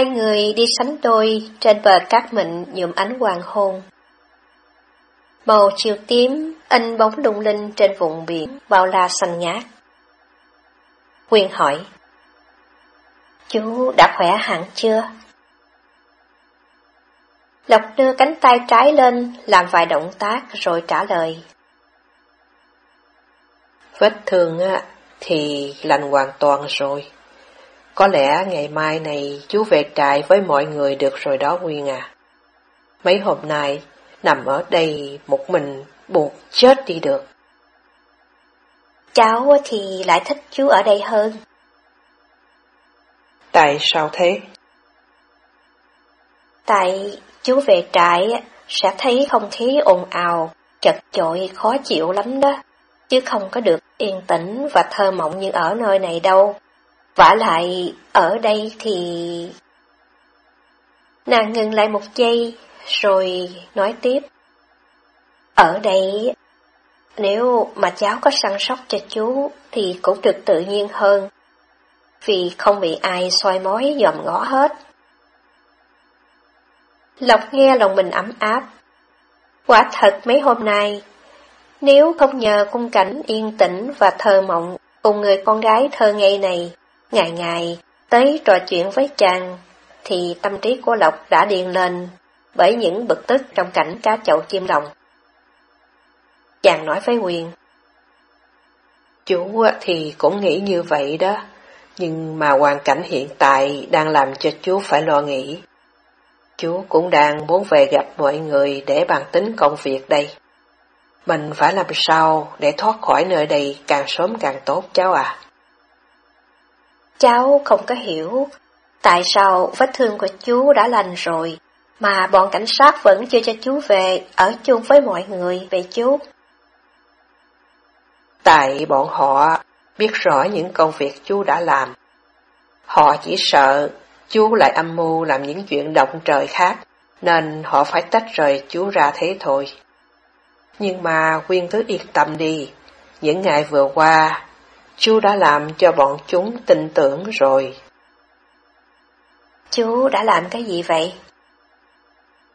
Hai người đi sánh đôi trên bờ cát mịn nhuộm ánh hoàng hôn. Màu chiều tím, in bóng lung linh trên vùng biển bao la xanh ngát. Quyên hỏi, Chú đã khỏe hẳn chưa? Lộc đưa cánh tay trái lên, làm vài động tác rồi trả lời. Vết thương thì lành hoàn toàn rồi. Có lẽ ngày mai này chú về trại với mọi người được rồi đó Nguyên à. Mấy hôm nay, nằm ở đây một mình buộc chết đi được. Cháu thì lại thích chú ở đây hơn. Tại sao thế? Tại chú về trại sẽ thấy không khí ồn ào, chật chội khó chịu lắm đó, chứ không có được yên tĩnh và thơ mộng như ở nơi này đâu vả lại, ở đây thì... Nàng ngừng lại một giây, rồi nói tiếp. Ở đây, nếu mà cháu có săn sóc cho chú, thì cũng được tự nhiên hơn, vì không bị ai soi mói dòm ngó hết. Lộc nghe lòng mình ấm áp. Quả thật mấy hôm nay, nếu không nhờ cung cảnh yên tĩnh và thơ mộng cùng người con gái thơ ngây này, Ngày ngày, tới trò chuyện với chàng, thì tâm trí của Lộc đã điên lên bởi những bực tức trong cảnh cá chậu chim đồng. Chàng nói với Quyền. Chú thì cũng nghĩ như vậy đó, nhưng mà hoàn cảnh hiện tại đang làm cho chú phải lo nghĩ. Chú cũng đang muốn về gặp mọi người để bàn tính công việc đây. Mình phải làm sao để thoát khỏi nơi đây càng sớm càng tốt cháu à. Cháu không có hiểu tại sao vết thương của chú đã lành rồi, mà bọn cảnh sát vẫn chưa cho chú về ở chung với mọi người về chú. Tại bọn họ biết rõ những công việc chú đã làm. Họ chỉ sợ chú lại âm mưu làm những chuyện động trời khác, nên họ phải tách rời chú ra thế thôi. Nhưng mà Quyên cứ yên tâm đi, những ngày vừa qua Chú đã làm cho bọn chúng tin tưởng rồi. Chú đã làm cái gì vậy?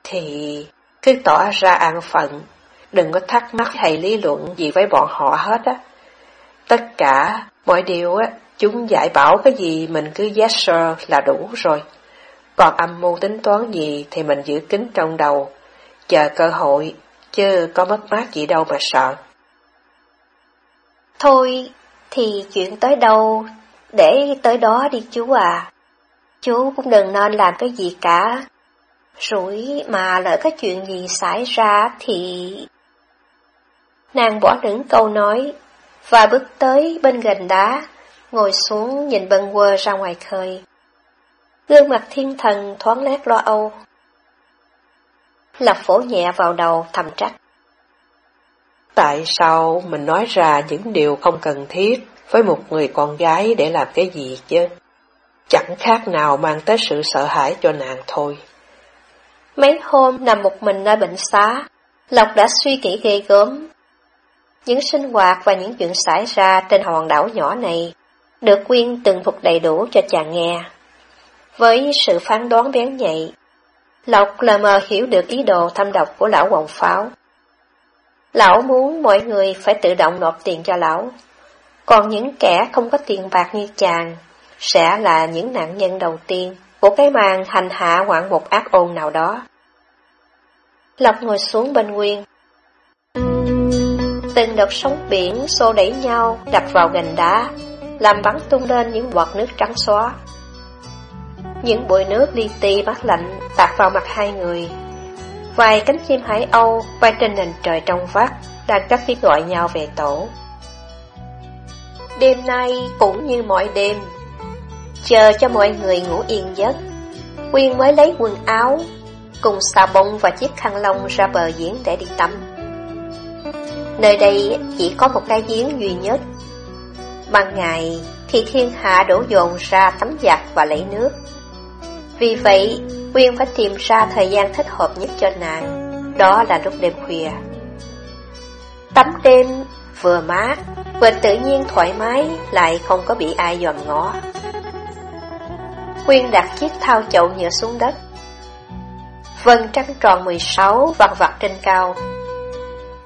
Thì cứ tỏ ra an phận, đừng có thắc mắc hay lý luận gì với bọn họ hết á. Tất cả, mọi điều á, chúng giải bảo cái gì mình cứ yes sir là đủ rồi. Còn âm mưu tính toán gì thì mình giữ kín trong đầu, chờ cơ hội, chứ có mất mát gì đâu mà sợ. Thôi, thì chuyện tới đâu, để tới đó đi chú à. Chú cũng đừng nên làm cái gì cả. Rủi mà lỡ cái chuyện gì xảy ra thì... Nàng bỏ đứng câu nói, và bước tới bên gần đá, ngồi xuống nhìn bần quơ ra ngoài khơi. Gương mặt thiên thần thoáng nét lo âu. Lập phổ nhẹ vào đầu thầm trách. Tại sao mình nói ra những điều không cần thiết với một người con gái để làm cái gì chứ? Chẳng khác nào mang tới sự sợ hãi cho nàng thôi. Mấy hôm nằm một mình nơi bệnh xá, Lộc đã suy nghĩ ghê gớm. Những sinh hoạt và những chuyện xảy ra trên hòn đảo nhỏ này được Quyên từng thuật đầy đủ cho chàng nghe. Với sự phán đoán bén nhạy, Lộc lờ mờ hiểu được ý đồ thâm độc của lão quồng pháo. Lão muốn mọi người phải tự động nộp tiền cho lão. Còn những kẻ không có tiền bạc như chàng, sẽ là những nạn nhân đầu tiên của cái màn hành hạ hoạn một ác ôn nào đó. Lộc ngồi xuống bên Nguyên. Từng đợt sóng biển xô đẩy nhau đập vào gành đá, làm bắn tung lên những bọt nước trắng xóa. Những bụi nước li ti mát lạnh tạt vào mặt hai người. Vài cánh chim hải âu bay trên nền trời trong vắt, đang cách tiếng gọi nhau về tổ. Đêm nay cũng như mọi đêm, chờ cho mọi người ngủ yên giấc. Quyên mới lấy quần áo, cùng xà bông và chiếc khăn lông ra bờ giếng để đi tắm. Nơi đây chỉ có một cái giếng duy nhất. Ban ngày thì thiên hạ đổ dồn ra tắm giặt và lấy nước. Vì vậy, Quyên phải tìm ra thời gian thích hợp nhất cho nàng, đó là lúc đêm khuya. Tắm đêm vừa mát, vừa tự nhiên thoải mái, lại không có bị ai dòm ngó. Quyên đặt chiếc thao chậu nhựa xuống đất. Vân trăng tròn 16 vặt vặt trên cao.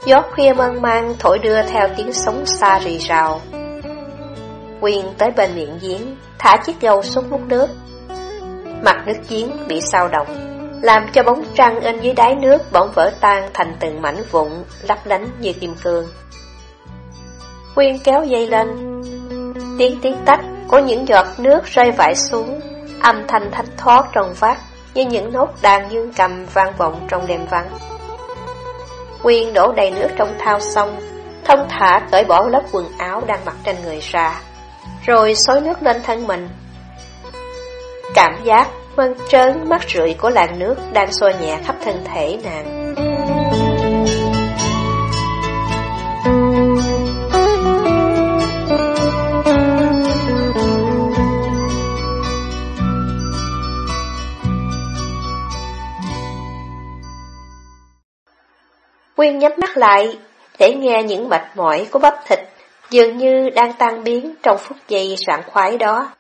Gió khuya mơn mang thổi đưa theo tiếng sóng xa rì rào. Quyên tới bên miệng giếng, thả chiếc gầu xuống múc nước. Mặt nước chiến bị sao động, làm cho bóng trăng in dưới đáy nước bỗng vỡ tan thành từng mảnh vụn, lấp lánh như kim cương. Quyên kéo dây lên, tiếng tiếng tách của những giọt nước rơi vãi xuống, âm thanh thanh thoát trong vắt như những nốt đàn dương cầm vang vọng trong đêm vắng. Quyên đổ đầy nước trong thao xong, thông thả cởi bỏ lớp quần áo đang mặc trên người ra, rồi xối nước lên thân mình. Cảm giác mơn trớn mắt rượi của làn nước đang xô nhẹ khắp thân thể nàng. Quyên nhắm mắt lại, để nghe những mệt mỏi của bắp thịt dường như đang tan biến trong phút giây sảng khoái đó.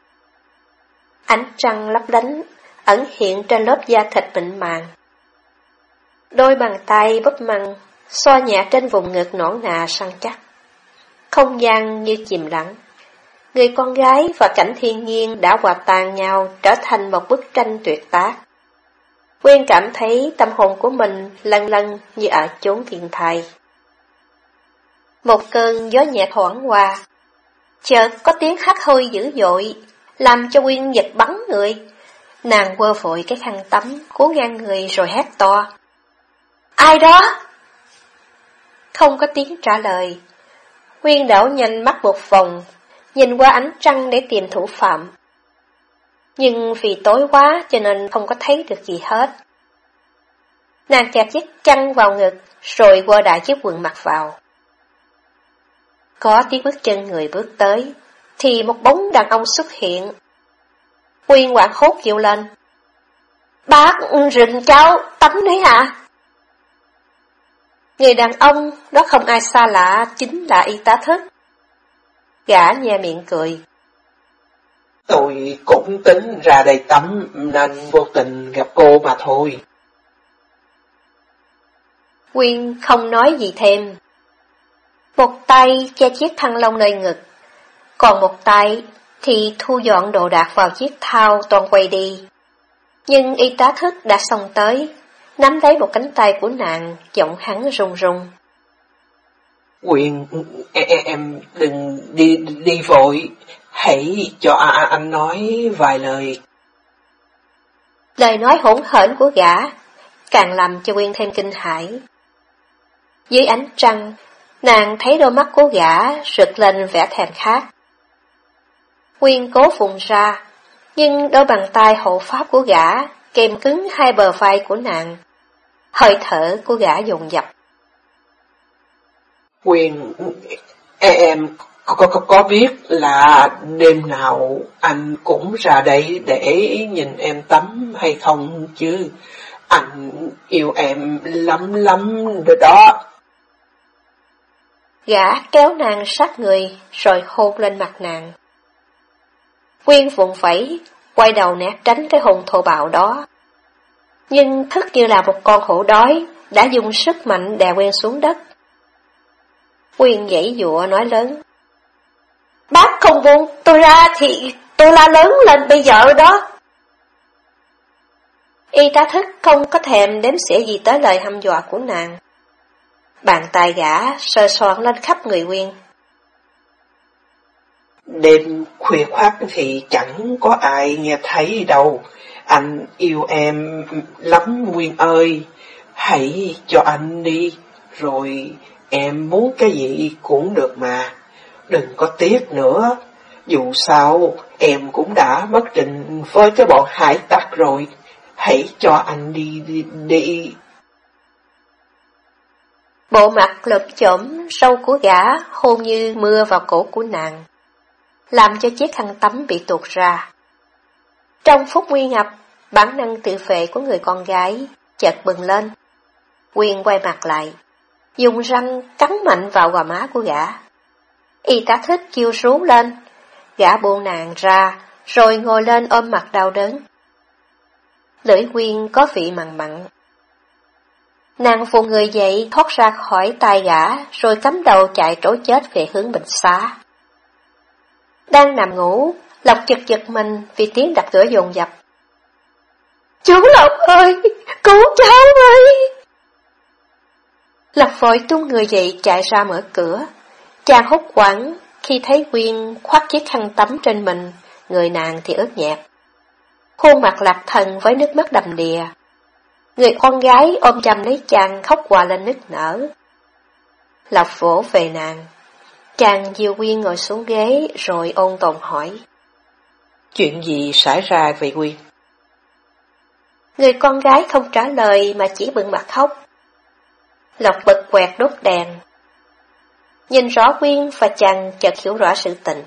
Ánh trăng lấp lánh, ẩn hiện trên lớp da thịt mịn màng. Đôi bàn tay bóp măng, xoa nhẹ trên vùng ngực nõn nà săn chắc. Không gian như chìm lặng. Người con gái và cảnh thiên nhiên đã hòa tan nhau trở thành một bức tranh tuyệt tác. Quyên cảm thấy tâm hồn của mình lần lần như ở chốn thiên thai. Một cơn gió nhẹ thoảng qua, chợt có tiếng hát hơi dữ dội, làm cho Quyên giật bắn người. Nàng quơ vội cái khăn tắm, cố ngang người rồi hét to. Ai đó? Không có tiếng trả lời. Quyên đảo nhanh mắt một vòng, nhìn qua ánh trăng để tìm thủ phạm. Nhưng vì tối quá cho nên không có thấy được gì hết. Nàng kẹp chiếc chăn vào ngực, rồi qua đại chiếc quần mặc vào. Có tiếng bước chân người bước tới, thì một bóng đàn ông xuất hiện. Quyên quảng hốt kêu lên. Bác rình cháu, tắm đấy hả? Người đàn ông đó không ai xa lạ, chính là y tá thức. Gã nhe miệng cười. Tôi cũng tính ra đây tắm nên vô tình gặp cô mà thôi. Quyên không nói gì thêm. Một tay che chiếc khăn lông nơi ngực, còn một tay thì thu dọn đồ đạc vào chiếc thao toàn quay đi. Nhưng y tá thức đã xong tới, nắm lấy một cánh tay của nàng, giọng hắn run run. Quyên, em đừng đi đi vội, hãy cho anh nói vài lời. Lời nói hỗn hển của gã càng làm cho Quyên thêm kinh hãi. Dưới ánh trăng, nàng thấy đôi mắt của gã rực lên vẻ thèm khát. Quyên cố phùng ra, nhưng đôi bàn tay hộ pháp của gã kèm cứng hai bờ vai của nàng. Hơi thở của gã dồn dập. Quyên, em có, có, có biết là đêm nào anh cũng ra đây để nhìn em tắm hay không chứ? Anh yêu em lắm lắm rồi đó. Gã kéo nàng sát người, rồi hôn lên mặt nàng. Quyên vùng vẫy, quay đầu né tránh cái hồn thô bạo đó. Nhưng thức như là một con hổ đói, đã dùng sức mạnh đè Quyên xuống đất. Quyên dãy dụa nói lớn. Bác không buông tôi ra thì tôi la lớn lên bây giờ đó. Y tá thức không có thèm đếm xỉa gì tới lời hăm dọa của nàng. Bàn tay gã sơ soạn lên khắp người Quyên. Đêm khuya khoát thì chẳng có ai nghe thấy đâu. Anh yêu em lắm Nguyên ơi, hãy cho anh đi, rồi em muốn cái gì cũng được mà. Đừng có tiếc nữa, dù sao em cũng đã mất trình với cái bọn hải tặc rồi, hãy cho anh đi đi. đi. Bộ mặt lợp chổm, sâu của gã hôn như mưa vào cổ của nàng, làm cho chiếc khăn tắm bị tuột ra. Trong phút nguy ngập, bản năng tự vệ của người con gái chợt bừng lên. Quyền quay mặt lại, dùng răng cắn mạnh vào gò má của gã. Y tá thích kêu rú lên, gã buông nàng ra, rồi ngồi lên ôm mặt đau đớn. Lưỡi quyên có vị mặn mặn. Nàng phụ người dậy thoát ra khỏi tay gã, rồi cắm đầu chạy trối chết về hướng bệnh xá. Đang nằm ngủ, Lộc chật giật mình vì tiếng đập cửa dồn dập. Chú Lộc ơi, cứu cháu ơi! Lộc vội tung người dậy chạy ra mở cửa. Chàng hốt quảng khi thấy Quyên khoác chiếc khăn tắm trên mình, người nàng thì ướt nhạt. Khuôn mặt lạc thần với nước mắt đầm đìa. Người con gái ôm chầm lấy chàng khóc hòa lên nức nở. Lộc vỗ về nàng. Chàng diều Quyên ngồi xuống ghế rồi ôn tồn hỏi. Chuyện gì xảy ra vậy Quyên? Người con gái không trả lời mà chỉ bừng mặt khóc. Lộc bật quẹt đốt đèn. Nhìn rõ Quyên và chàng chợt hiểu rõ sự tình.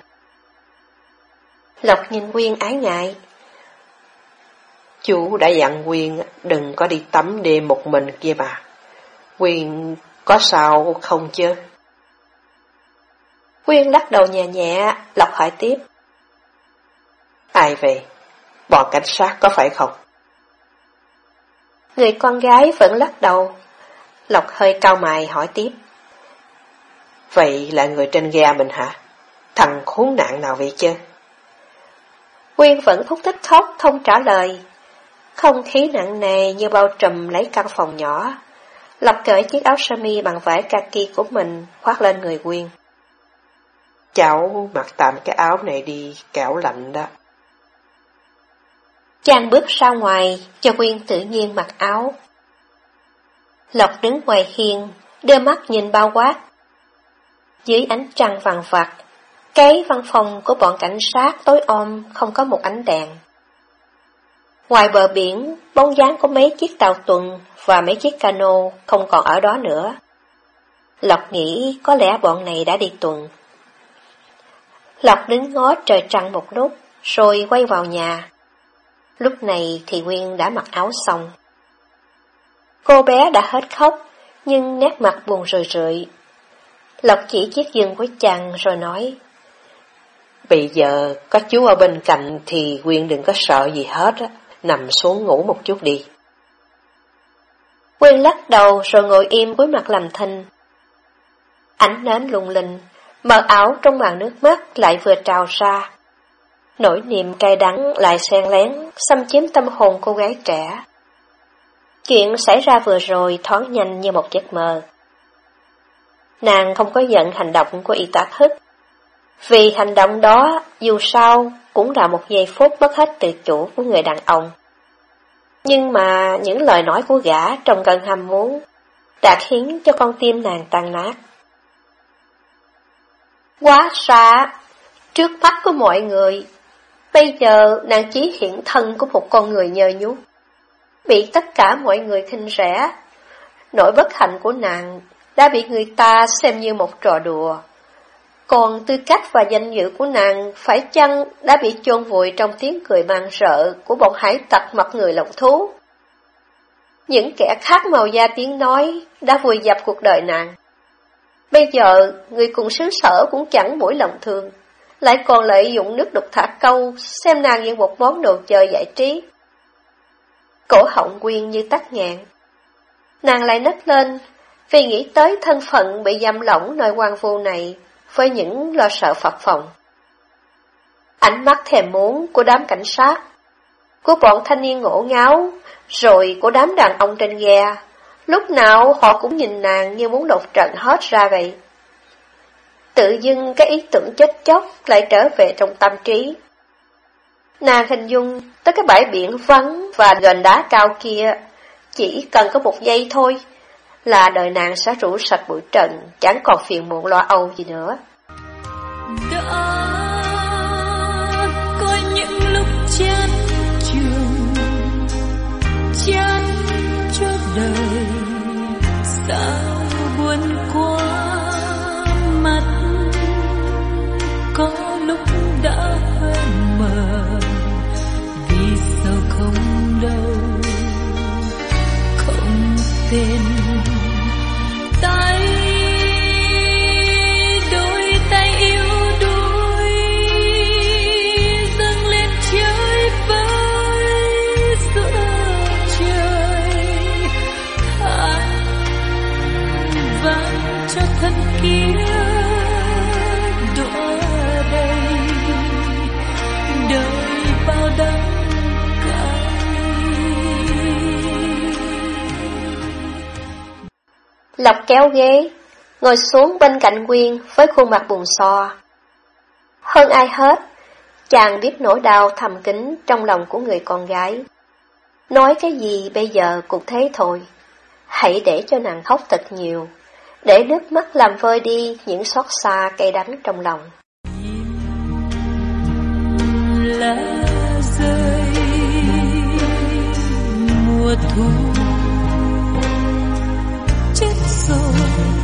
Lộc nhìn Quyên ái ngại. Chú đã dặn Quyên đừng có đi tắm đêm một mình kia mà. Quyên có sao không chứ? Quyên lắc đầu nhẹ nhẹ, Lộc hỏi tiếp. Ai về? Bọn cảnh sát có phải không? Người con gái vẫn lắc đầu. Lộc hơi cau mày hỏi tiếp. Vậy là người trên ghe mình hả? Thằng khốn nạn nào vậy chứ? Quyên vẫn thúc thích khóc, không trả lời. Không khí nặng nề như bao trùm lấy căn phòng nhỏ. Lộc cởi chiếc áo sơ mi bằng vải kaki của mình khoác lên người Quyên. Cháu mặc tạm cái áo này đi, kẻo lạnh đó. Chàng bước ra ngoài, cho Quyên tự nhiên mặc áo. Lộc đứng ngoài hiên, đưa mắt nhìn bao quát. Dưới ánh trăng vàng vặt, cái văn phòng của bọn cảnh sát tối om không có một ánh đèn. Ngoài bờ biển, bóng dáng của mấy chiếc tàu tuần và mấy chiếc cano không còn ở đó nữa. Lộc nghĩ có lẽ bọn này đã đi tuần. Lộc đứng ngó trời trăng một lúc, rồi quay vào nhà. Lúc này thì Nguyên đã mặc áo xong. Cô bé đã hết khóc, nhưng nét mặt buồn rười rượi. Lộc chỉ chiếc giường của chàng rồi nói. Bây giờ có chú ở bên cạnh thì Quyên đừng có sợ gì hết á, nằm xuống ngủ một chút đi. Quyên lắc đầu rồi ngồi im cuối mặt làm thinh. Ánh nến lung linh, mờ ảo trong màn nước mắt lại vừa trào ra. Nỗi niềm cay đắng lại xen lén, xâm chiếm tâm hồn cô gái trẻ. Chuyện xảy ra vừa rồi thoáng nhanh như một giấc mơ. Nàng không có giận hành động của y tá thức. Vì hành động đó, dù sao, cũng là một giây phút mất hết tự chủ của người đàn ông. Nhưng mà những lời nói của gã trong cơn ham muốn đã khiến cho con tim nàng tan nát. Quá xa, trước mắt của mọi người, bây giờ nàng chỉ hiện thân của một con người nhơ nhút, bị tất cả mọi người khinh rẻ. Nỗi bất hạnh của nàng đã bị người ta xem như một trò đùa. Còn tư cách và danh dự của nàng phải chăng đã bị chôn vùi trong tiếng cười mang sợ của bọn hải tặc mặt người lộng thú? Những kẻ khác màu da tiếng nói đã vùi dập cuộc đời nàng. Bây giờ, người cùng xứ sở cũng chẳng mũi lòng thường lại còn lợi dụng nước đục thả câu, xem nàng như một món đồ chơi giải trí. Cổ họng quyên như tắt ngạn. Nàng lại nấc lên, vì nghĩ tới thân phận bị giam lỏng nơi quan vô này, với những lo sợ phập phòng. Ánh mắt thèm muốn của đám cảnh sát, của bọn thanh niên ngổ ngáo, rồi của đám đàn ông trên ghe, Lúc nào họ cũng nhìn nàng như muốn đột trận hết ra vậy. Tự dưng cái ý tưởng chết chóc lại trở về trong tâm trí. Nàng hình dung tới cái bãi biển vắng và gần đá cao kia, chỉ cần có một giây thôi là đời nàng sẽ rủ sạch bụi trần, chẳng còn phiền muộn lo âu gì nữa. Đợi. Sao buồn Lộc kéo ghế, ngồi xuống bên cạnh Quyên với khuôn mặt buồn xò Hơn ai hết, chàng biết nỗi đau thầm kín trong lòng của người con gái. Nói cái gì bây giờ cũng thế thôi, hãy để cho nàng khóc thật nhiều, để nước mắt làm vơi đi những xót xa cay đắng trong lòng. Lá rơi mùa thu chết rồi